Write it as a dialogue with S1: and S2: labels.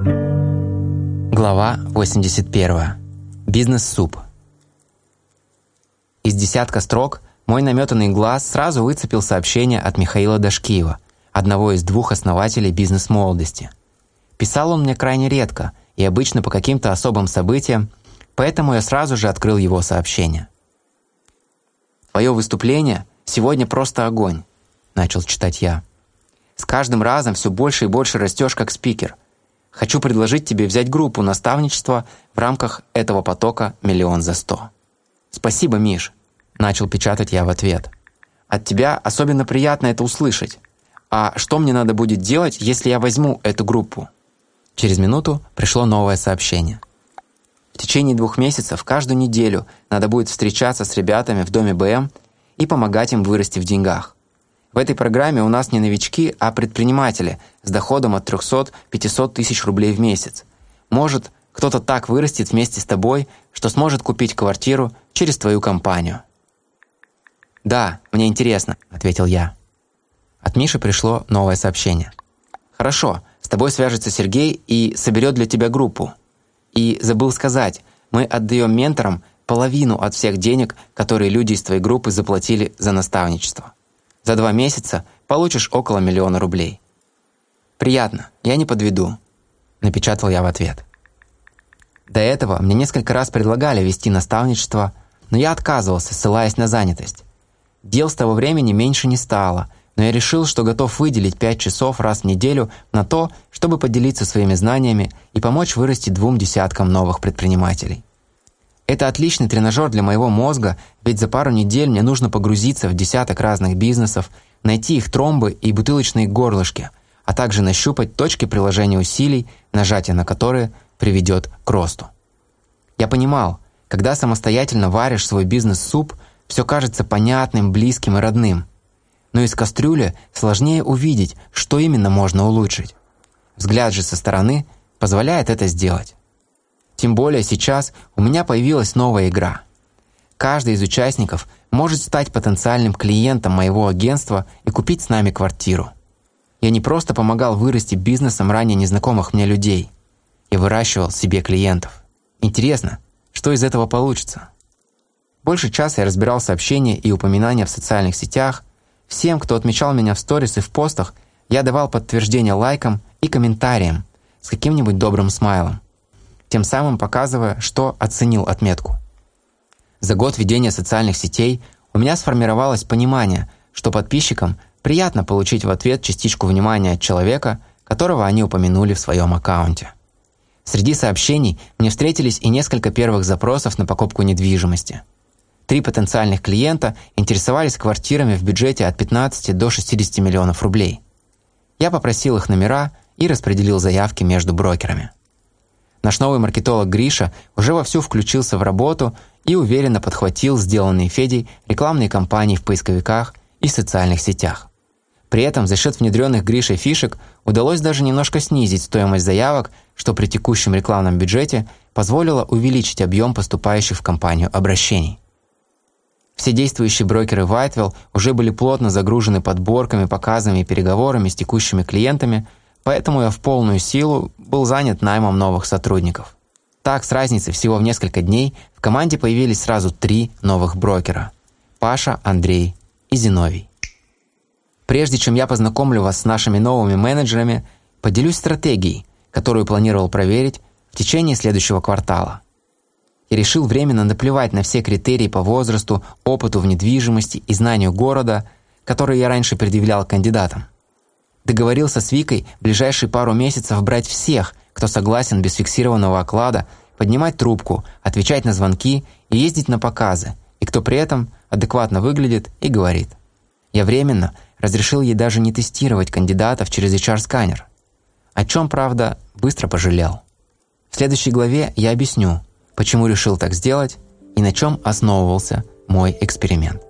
S1: Глава 81. Бизнес-суп. Из десятка строк мой наметанный глаз сразу выцепил сообщение от Михаила Дашкиева, одного из двух основателей бизнес-молодости. Писал он мне крайне редко и обычно по каким-то особым событиям, поэтому я сразу же открыл его сообщение. «Твое выступление сегодня просто огонь», – начал читать я. «С каждым разом все больше и больше растешь как спикер. Хочу предложить тебе взять группу наставничества в рамках этого потока «Миллион за сто». Спасибо, Миш, Начал печатать я в ответ. «От тебя особенно приятно это услышать. А что мне надо будет делать, если я возьму эту группу?» Через минуту пришло новое сообщение. В течение двух месяцев каждую неделю надо будет встречаться с ребятами в доме БМ и помогать им вырасти в деньгах. В этой программе у нас не новички, а предприниматели с доходом от 300-500 тысяч рублей в месяц. Может, кто-то так вырастет вместе с тобой, что сможет купить квартиру через твою компанию. «Да, мне интересно», — ответил я. От Миши пришло новое сообщение. «Хорошо, с тобой свяжется Сергей и соберет для тебя группу. И забыл сказать, мы отдаем менторам половину от всех денег, которые люди из твоей группы заплатили за наставничество. За два месяца получишь около миллиона рублей». «Приятно, я не подведу», — напечатал я в ответ. До этого мне несколько раз предлагали вести наставничество, но я отказывался, ссылаясь на занятость. Дел с того времени меньше не стало, но я решил, что готов выделить 5 часов раз в неделю на то, чтобы поделиться своими знаниями и помочь вырасти двум десяткам новых предпринимателей. Это отличный тренажер для моего мозга, ведь за пару недель мне нужно погрузиться в десяток разных бизнесов, найти их тромбы и бутылочные горлышки, а также нащупать точки приложения усилий, нажатие на которые приведет к росту. Я понимал, когда самостоятельно варишь свой бизнес-суп – все кажется понятным, близким и родным. Но из кастрюли сложнее увидеть, что именно можно улучшить. Взгляд же со стороны позволяет это сделать. Тем более сейчас у меня появилась новая игра. Каждый из участников может стать потенциальным клиентом моего агентства и купить с нами квартиру. Я не просто помогал вырасти бизнесом ранее незнакомых мне людей. Я выращивал себе клиентов. Интересно, что из этого получится? Больше часа я разбирал сообщения и упоминания в социальных сетях. Всем, кто отмечал меня в сторис и в постах, я давал подтверждение лайкам и комментариям с каким-нибудь добрым смайлом, тем самым показывая, что оценил отметку. За год ведения социальных сетей у меня сформировалось понимание, что подписчикам приятно получить в ответ частичку внимания от человека, которого они упомянули в своем аккаунте. Среди сообщений мне встретились и несколько первых запросов на покупку недвижимости – Три потенциальных клиента интересовались квартирами в бюджете от 15 до 60 миллионов рублей. Я попросил их номера и распределил заявки между брокерами. Наш новый маркетолог Гриша уже вовсю включился в работу и уверенно подхватил сделанные Федей рекламные кампании в поисковиках и социальных сетях. При этом за счет внедренных Гришей фишек удалось даже немножко снизить стоимость заявок, что при текущем рекламном бюджете позволило увеличить объем поступающих в компанию обращений. Все действующие брокеры Whitewell уже были плотно загружены подборками, показами и переговорами с текущими клиентами, поэтому я в полную силу был занят наймом новых сотрудников. Так, с разницей всего в несколько дней, в команде появились сразу три новых брокера – Паша, Андрей и Зиновий. Прежде чем я познакомлю вас с нашими новыми менеджерами, поделюсь стратегией, которую планировал проверить в течение следующего квартала – и решил временно наплевать на все критерии по возрасту, опыту в недвижимости и знанию города, которые я раньше предъявлял кандидатам. Договорился с Викой в ближайшие пару месяцев брать всех, кто согласен без фиксированного оклада, поднимать трубку, отвечать на звонки и ездить на показы, и кто при этом адекватно выглядит и говорит. Я временно разрешил ей даже не тестировать кандидатов через HR-сканер, о чем, правда, быстро пожалел. В следующей главе я объясню, почему решил так сделать и на чем основывался мой эксперимент.